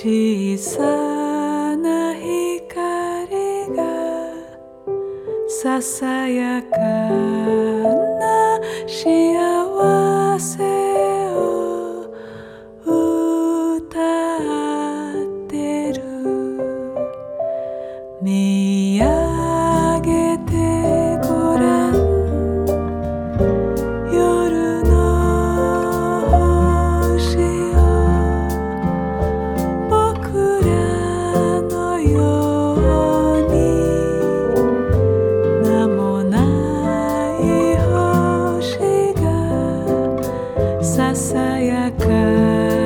小さな光がささやかながささ